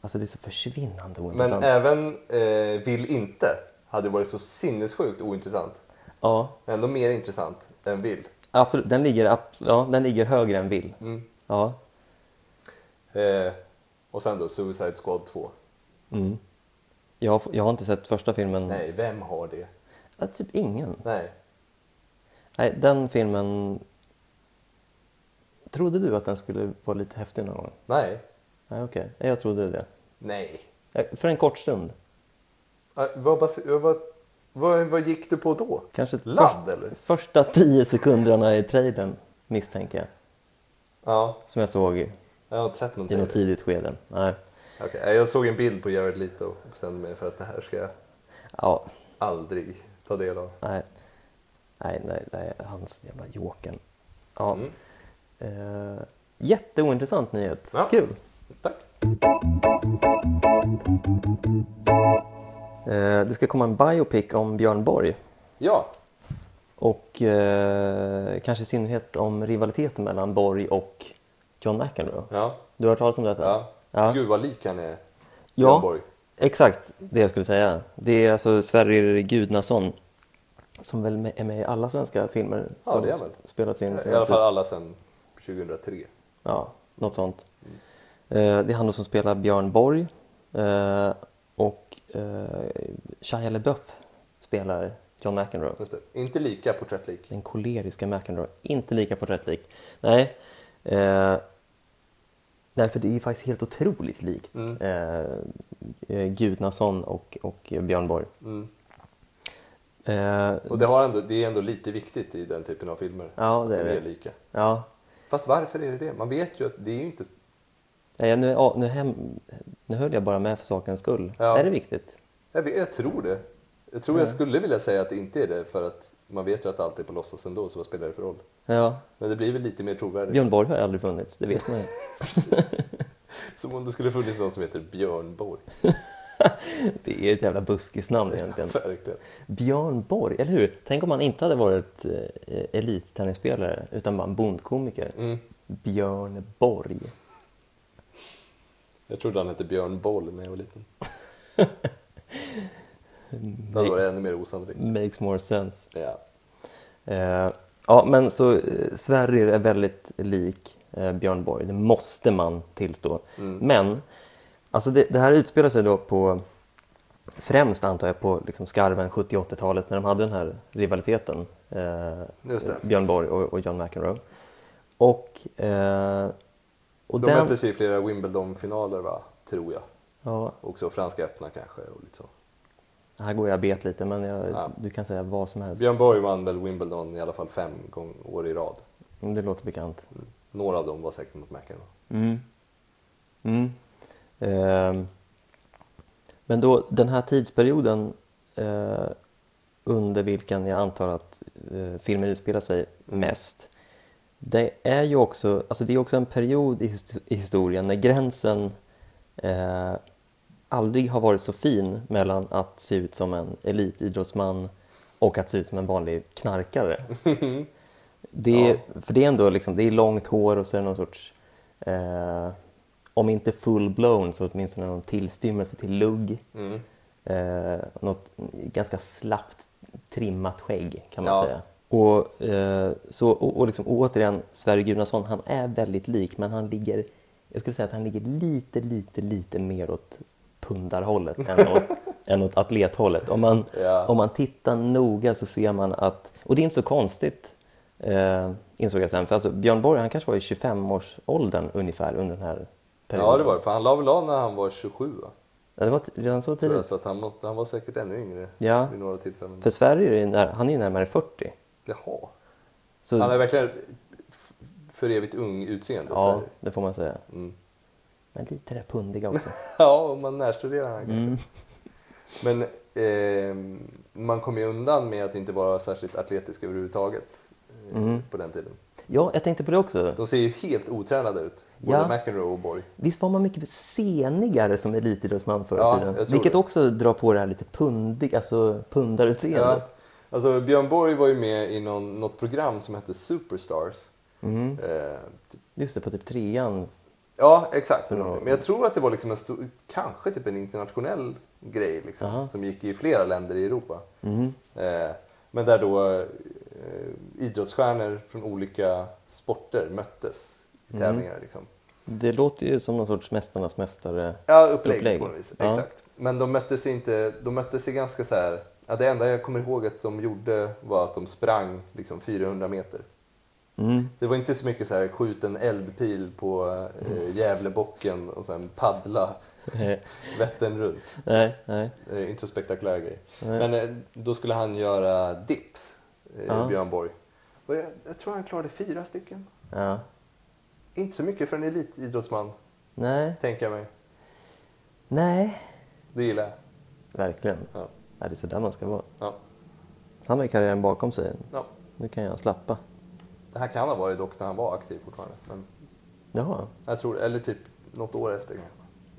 Alltså det är så försvinnande Men ointressant. även eh, vill inte hade varit så sinnessjukt ointressant. Ja, Men ändå mer intressant än vill. absolut. Den ligger, ja, den ligger högre än vill. Mm. Ja. Eh, och sen då Suicide Squad 2. Mm. Jag, har- jag har inte sett första filmen. Nej, vem har det? Ja, typ ingen. Nej. Nej, den filmen... Trodde du att den skulle vara lite häftig någon gång? Nej. Nej, okej. Jag trodde det. Nej. Eh, För en kort stund. Ah, Vad, bas- vad, vad, vad gick du på då? Kanske Ladd eller? första tio sekunderna i trailern, misstänker jag. Ja, Som jag såg i jag har inte sett någon något trailer. tidigt skede. Nej. Okej, Jag såg en bild på Jared Leto och bestämde mig för att det här ska jag Ja, aldrig ta del av. nej. Nej, nej, nej. Hans jävla Jokern. Ja. Mm. Eh, jätteointressant nyhet. Ja. Kul. Tack. Eh, det ska komma en biopic om Björn Borg. Ja, Och eh, kanske i synnerhet om rivaliteten mellan Borg och John McEnroe. ja, Du har hört talas om detta? ja. Ja. Gud vad lik han är. Ja, Borg. exakt det jag skulle säga. Det är alltså Sverrir Gudnason som väl är med i alla svenska filmer Ja, som det är han väl. spelats in. I alla fall alla sedan 2003. Ja, något sånt. Eh, det är han då som spelar Björn Borg eh, och eh, Shia LaBeouf spelar John McEnroe. Inte lika porträttlik. Den koleriska McEnroe. Inte lika porträttlik. Nej. Eh, nej, för det är ju faktiskt helt otroligt likt Mm. eh, eh, Gudnason och, och Björn Borg. Mm. Eh, Och det, har ändå, det är ändå lite viktigt i den typen av filmer. Ja, att det är de det. är lika. ja. Fast varför är det det? Man vet ju att det är ju inte... Nej, nu, ja, nu, hem, nu höll jag bara med för sakens skull. Ja. Är det viktigt? Jag, jag tror det. Jag tror jag skulle vilja säga att det inte är det för att man vet ju att allt är på låtsas ändå, så vad spelar det för roll? Ja. Men det blir väl lite mer trovärdigt. Björn Borg har aldrig funnits, det vet man ju. Som om det skulle funnits någon som heter Björn Borg. Det är ett jävla buskisnamn egentligen. Verkligen. Björn Borg, eller hur? Tänk om han inte hade varit eh, elittennisspelare utan bara en bondkomiker. Mm. Björn Borg. Jag trodde han hette Björn Boll när jag var liten. Det hade varit ännu mer osannolikt. Makes more sense. Ja. Eh, ja, men så eh, Sverrir är väldigt lik eh, Björn Borg, det måste man tillstå. Mm. Men, alltså det, det här utspelar sig då på, främst antar jag på liksom skarven 70-80-talet när de hade den här rivaliteten. Eh. Björn Borg och, och John McEnroe. Och, eh, och De den... möttes i flera Wimbledon-finaler va, tror jag. Ja, Också Franska öppna kanske och lite så. Här går jag bet lite men jag, Ja. du kan säga vad som helst. Björn Borg vann väl Wimbledon i alla fall fem gånger år i rad. Det låter bekant. Några av dem var säkert mot McEnroe. Mm. Mm. Ehm, men då den här tidsperioden eh, under vilken jag antar att eh, filmen utspelar sig mest. Det är ju också, alltså det är också en period i, his- i historien när gränsen eh, aldrig har varit så fin mellan att se ut som en elitidrottsman och att se ut som en vanlig knarkare. Det är, För det är ändå liksom, det är långt hår och så är det någon sorts eh, om inte full-blown så åtminstone någon tillstymmelse till lugg. Mm. Eh, något ganska slappt trimmat skägg kan man Ja. säga. Och, eh, så, och, och, liksom, och återigen, Sverre Gunnarsson, han är väldigt lik men han ligger, jag skulle säga att han ligger lite, lite, lite mer åt pundarhållet än åt, än åt atlethållet. Om man, Ja. om man tittar noga så ser man att, och det är inte så konstigt, eh, insåg jag sen, för alltså, Björn Borg han kanske var i 25-årsåldern ungefär under den här perioden. Ja, det var det. För han la väl av när han var 27 va? Ja, det var redan så jag, tidigt. så att han, måste, han var säkert ännu yngre Ja. vid några tillfällen. För Sverige är när, han är ju närmare 40. Jaha. Så, Han är verkligen för evigt ung utseende. ja, det får man säga. Mm. Men lite det pundiga också. Ja, om man närstuderar han. Mm. Men eh, man kom ju undan med att inte vara särskilt atletisk överhuvudtaget eh, Mm. på den tiden. Ja, jag tänkte på det också. De ser ju helt otränade ut, både Ja. McEnroe och Borg. Visst var man mycket senigare som elitidrottsman förr i Ja, tiden? Vilket det. också drar på det här lite pundig, alltså pundarutseendet. Ja. Alltså, Björn Borg var ju med i någon, något program som hette Superstars. Mm. Eh, typ, Just det, på typ trean. Ja, exakt. För några- Men jag tror att det var liksom en stor, kanske typ en internationell grej liksom, Aha. som gick i flera länder i Europa. Mm. Eh, men där då eh, idrottsstjärnor från olika sporter möttes i Mm. tävlingar. Liksom. Det låter ju som någon sorts Mästarnas mästare. Ja, upplägg, Upplägg. på något vis. Ja. Exakt. Men de möttes inte, de möttes i ganska så här, ja, det enda jag kommer ihåg att de gjorde var att de sprang liksom 400 meter. Mm. Det var inte så mycket så här skjut en eldpil på eh, Gävlebocken och sen paddla Vättern runt. nej. nej. Eh, inte så spektakulär grej. Nej. Men eh, då skulle han göra dips, eh. Björn Borg. Och jag, jag tror han klarade fyra stycken. Ja. Inte så mycket för en elitidrottsman, Nej. tänker jag mig. Nej. Det gillar jag. Verkligen. Ja. Det är så där man ska vara. Ja. Han har karriären bakom sig. Ja. Nu kan jag slappa. Det här kan ha varit dock när han var aktiv fortfarande. Men Ja. jag tror, eller typ något år efter kanske.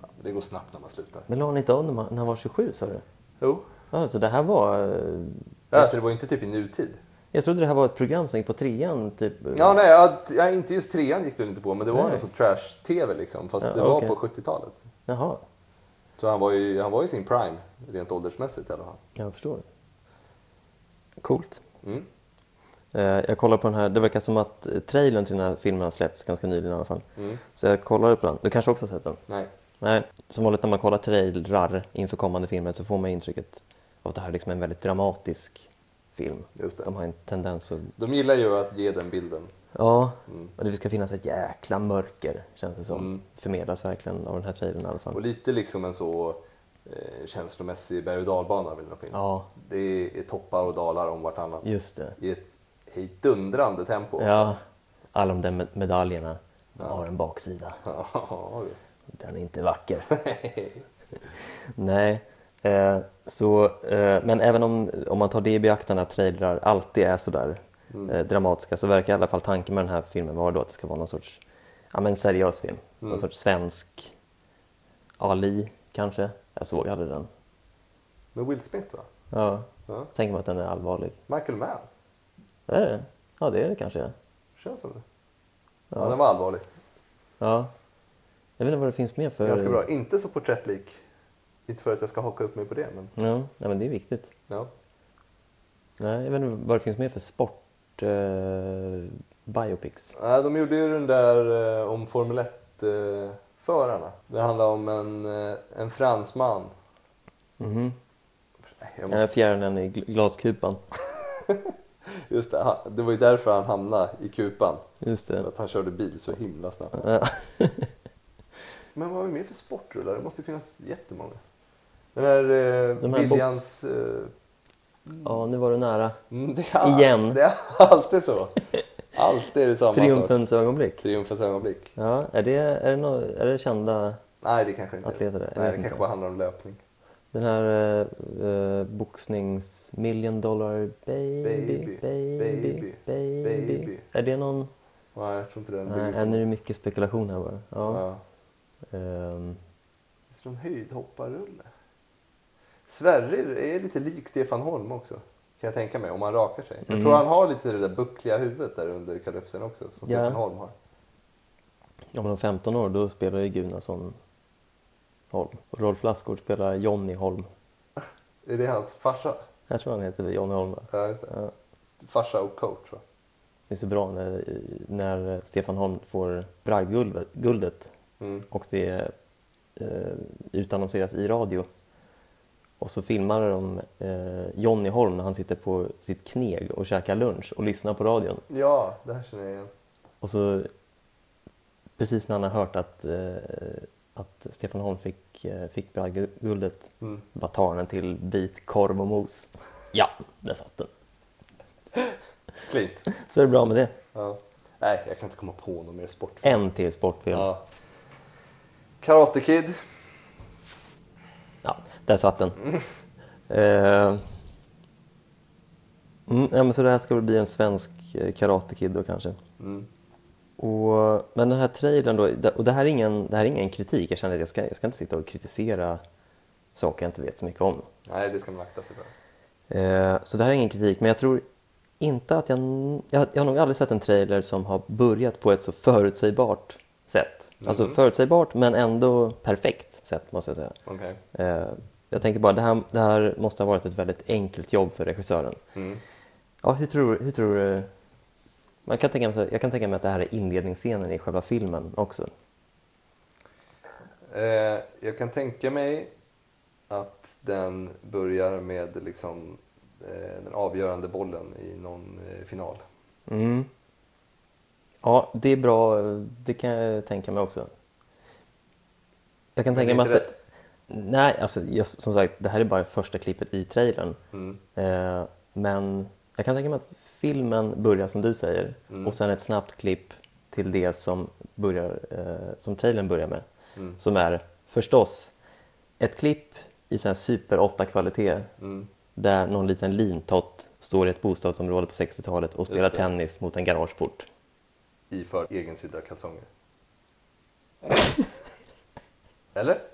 Ja, det går snabbt när man slutar. Men la han inte av när man- när han var 27 sa du? Jo. Ja, så det här var... eh, Ja, alltså det var inte typ i nutid. Jag trodde det här var ett program som gick på trean, typ. Ja, nej, ja, inte just trean gick väl inte på, men det var Nej. någon sån trash-tv liksom. Fast Ja, det var okej. på 70-talet. Jaha, Så han var ju han var i sin prime, rent åldersmässigt i alla fall. jag förstår. Coolt. Mm. Eh, Jag kollade på den här, det verkar som att trailern till den här filmen har släppts ganska nyligen i alla fall. Mm. Så jag kollade på den. Du kanske också har sett den? Nej. Nej, som vanligt när man kollar trailrar inför kommande filmer så får man intrycket av att det här liksom är en väldigt dramatisk film. Just det. De har en tendens att... De gillar ju att ge den bilden. Ja, Mm. och det ska finnas ett jäkla mörker känns det som. Mm. Förmedlas verkligen av den här trailern i alla fall. Och lite liksom en så eh, känslomässig berg och dalbana vill jag. Ja, Det är, är toppar och dalar om vartannat. just det. I ett hejdundrande tempo. Ja, alla de där med- medaljerna Ja. har en baksida. Ja. Den är inte vacker. Nej, eh, så, eh, men även om, om man tar det i beaktande att trailrar alltid är sådär Mm. eh, dramatiska så verkar i alla fall tanken med den här filmen vara då att det ska vara någon sorts ja, men seriös film. Någon Mm. sorts svensk Ali kanske. Jag såg aldrig den. Med Will Smith va? Ja, Ja. tänker mig att den är allvarlig. Michael Mann. Är det? Ja, det är det kanske. Känns som det. Ja. Ja, den var allvarlig. Ja. Jag vet inte vad det finns mer för... Ganska bra. Inte så porträttlik. Inte för att jag ska haka upp mig på det, men Ja, nej, men det är viktigt. ja. Nej, jag vet inte vad det finns mer för sport... Eh, biopics. Nej, de gjorde ju den där eh, om Formel 1-förarna. det handlar om en, eh, en fransman. Mhm. Jag Eh, måste, Fjärilen i gl- glaskupan. just det, han- det var ju därför han hamnade i kupan. Just För det. att han körde bil så himla snabbt. Ja. Men vad är det mer för sportrullar? Det måste ju finnas jättemånga. Den här eh, De här Williams... Eh, ja, nu var du nära. mm, det är, Igen. Det är alltid så. Alltid är det samma sak. Triumfens ögonblick. Triumfens ögonblick. Ja, är det, är det, nå är det kända Nej, det kanske inte är. atleter? Jag Nej, det kanske bara handlar om löpning. Den här eh, eh, boxnings... Million dollar baby, Baby, baby, baby, baby, baby. Är det någon... Nej, jag tror inte det. Nej, än är det mycket spekulation här bara. Ja. Ja. Ehm, Finns det någon höjdhopparrulle? Sverrir är lite lik Stefan Holm också. Kan jag tänka mig, om han rakar sig. Jag Mm. tror han har lite det där buckliga huvudet där under kalufsen också, som Ja. Stefan Holm har. Om de 15 år, då spelar ju Gunnarsson Holm. Och Rolf Lassgård spelar Jonny Holm. Är det hans farsa? Jag tror han heter Jonny Holm? Ja, just det. Ja. Farsa och coach va? Det är så bra när, när Stefan Holm får bragdguldet guldet Mm. och det eh, utannonseras i radio. Och så filmar de eh, Jonny Holm när han sitter på sitt kneg och käkar lunch och lyssnar på radion. Ja, det här känner jag igen. Och så precis när han har hört att, eh, att Stefan Holm fick, eh, fick bragdguldet Mm. bara tar han en till bit korv och mos. Ja, där satt den. Så är det bra med det. Ja. Nej, jag kan inte komma på någon mer sport. En till sportfilm. Ja. Karate Kid. Ja, där satt den. Eh, mm, ja, men så det här ska väl bli en svensk eh, Karate Kid då kanske. Mm. Och, men den här trailern då, och det här är ingen, det här är ingen kritik, jag känner att jag ska, jag ska inte sitta och kritisera saker jag inte vet så mycket om. Nej, det ska man akta sig för. Eh, så det här är ingen kritik, men jag tror inte att jag, jag... Jag har nog aldrig sett en trailer som har börjat på ett så förutsägbart sätt. Alltså Mhm. förutsägbart men ändå perfekt sätt måste jag säga. Okej. Eh, jag tänker bara, det här, det här måste ha varit ett väldigt enkelt jobb för regissören. Mm. Ja, hur tror, hur tror du... Man kan tänka mig, jag kan tänka mig att det här är inledningsscenen i själva filmen också. Eh, jag kan tänka mig att den börjar med liksom, eh, den avgörande bollen i någon eh, final. Mm. Ja, det är bra. Det kan jag tänka mig också. Jag kan tänka mig att... Det, nej, alltså jag, som sagt, det här är bara första klippet i trailern. Mm. Eh, men jag kan tänka mig att filmen börjar som du säger Mm. och sen ett snabbt klipp till det som, börjar, eh, som trailern börjar med. Mm. Som är förstås ett klipp i sån här super 8-kvalitet Mm. där någon liten lintott står i ett bostadsområde på 60-talet och spelar tennis mot en garageport. Iförd egensydda kalsonger. Eller?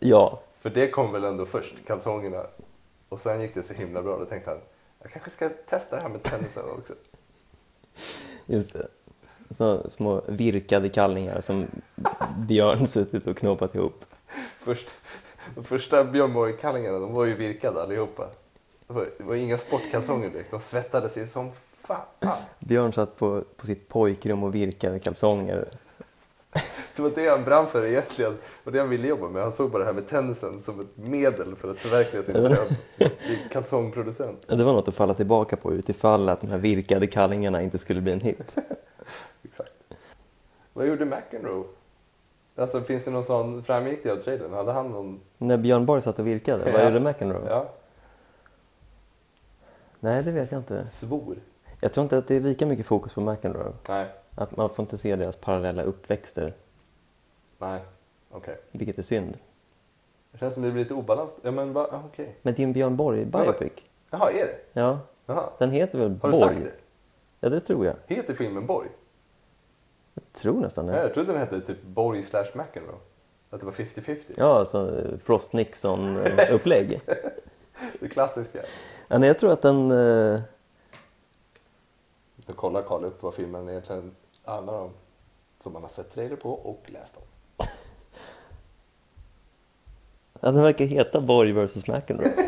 Ja, För det kom väl ändå först, kalsongerna. Och sen gick det så himla bra. Då tänkte han, jag kanske ska testa det här med tennisen också. just det. Så små virkade kallingar som Björn suttit och knåpat ihop. Först, de första Björn Borg-kallingarna, de var ju virkade allihopa. Det var, det var inga sportkalsonger direkt. De svettades ju som fan. Björn satt på, på sitt pojkrum och virkade kalsonger. Det var det han brann för egentligen. Och det han ville jobba med. Han såg bara det här med tennisen som ett medel för att förverkliga sin dröm. Kalsongproducent. Det var något att falla tillbaka på utifall att de här virkade kallingarna inte skulle bli en hit. Exakt. Vad gjorde McEnroe? Alltså finns det någon sån, framgick det av trailern? Hade han någon? När Björn Borg satt och virkade, vad gjorde McEnroe? Ja, Nej, det vet jag inte. svor. Jag tror inte att det är lika mycket fokus på McEnroe. Nej, Att man får inte se deras parallella uppväxter, nej, okej. vilket är synd. Det känns som det blir lite obalans. Ja men va, okej. Men det är en Björn Borg vad- biopic. Jaha, är det? Ja, Jaha. den heter väl Har Borg? du sagt det? Ja, det tror jag. Heter filmen Borg? Jag tror nästan Ja. det. Jag trodde den hette typ Borg slash McEnroe. Att det var 50-50. Ja, alltså eh, Frost Nixon-upplägg. Det klassiska. ja, nej, jag tror att den... eh, Nu kollar Karl upp vad filmen egentligen handlar om. Som man har sett trailer på och läst om. Ja, den verkar heta Borg vs McEnroe.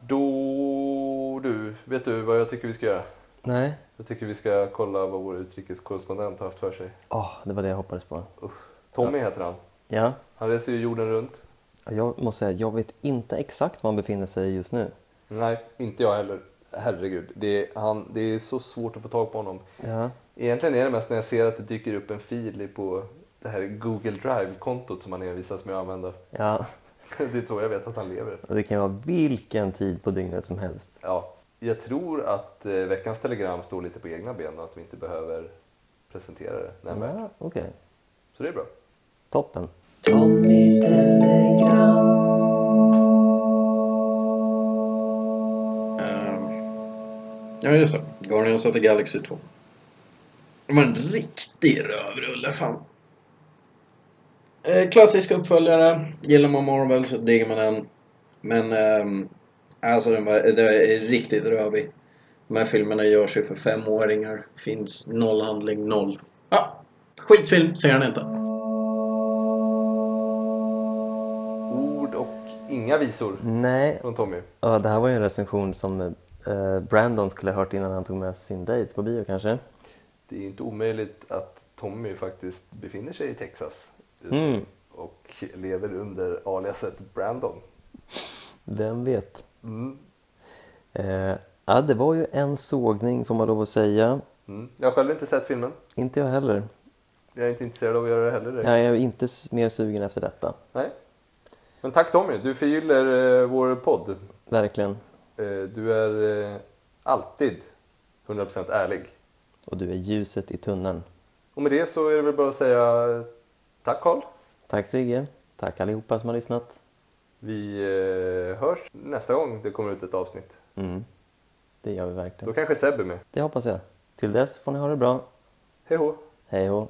Då du, vet du vad jag tycker vi ska göra? Nej. Jag tycker vi ska kolla vad vår utrikeskorrespondent har haft för sig. Åh, det var det jag hoppades på. Tommy heter han. Ja, Han reser ju jorden runt. jag måste säga, jag vet inte exakt var han befinner sig just nu. Nej, inte jag heller. Herregud, det är, han, det är så svårt att få tag på honom. Ja, Egentligen är det mest när jag ser att det dyker upp en fil på det här Google Drive-kontot som han envisas med att använda. ja. Det är så jag vet att han lever. Och det kan vara vilken tid på dygnet som helst. Ja, jag tror att eh, veckans telegram står lite på egna ben och att vi inte behöver presentera det nämnvärt. Ja, Okej, Så det är bra. toppen. Ja, just det. Guardians of the Galaxy 2. Det var en riktig rövrulle, fan. Eh, klassisk uppföljare. Gillar man Marvel så diggar man den. Men ehm, alltså den var, det är riktigt rövig. De här filmerna görs ju för femåringar. Finns noll handling, noll. Ja, skitfilm, ser den inte. Ord och inga visor Nej, från Tommy. ja, det här var ju en recension som eh, Brandon skulle ha hört innan han tog med sin dejt på bio kanske. Det är inte omöjligt att Tommy faktiskt befinner sig i Texas Mm. och lever under aliaset Brandon. Vem vet? Mm. Eh, ja, det var ju en sågning får man lov att säga. Mm. Jag har själv inte sett filmen. Inte jag heller. Jag är inte intresserad av att göra det heller. Jag är inte mer sugen efter detta. Nej. Men tack Tommy, du förgyller eh, vår podd. Verkligen. Eh, du är eh, alltid 100% ärlig. Och du är ljuset i tunneln. Och med det så är det väl bara att säga tack Carl. Tack Sigge. Tack allihopa som har lyssnat. Vi eh, hörs nästa gång det kommer ut ett avsnitt. Mm. Det gör vi Då verkligen. kanske Seb är med. Det hoppas jag. Till dess får ni ha det bra. Hej då! Hej då.